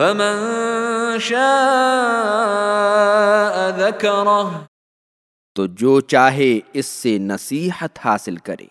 فمن شاء ذكره تو جو چاہے اس سے نصیحت حاصل کرے۔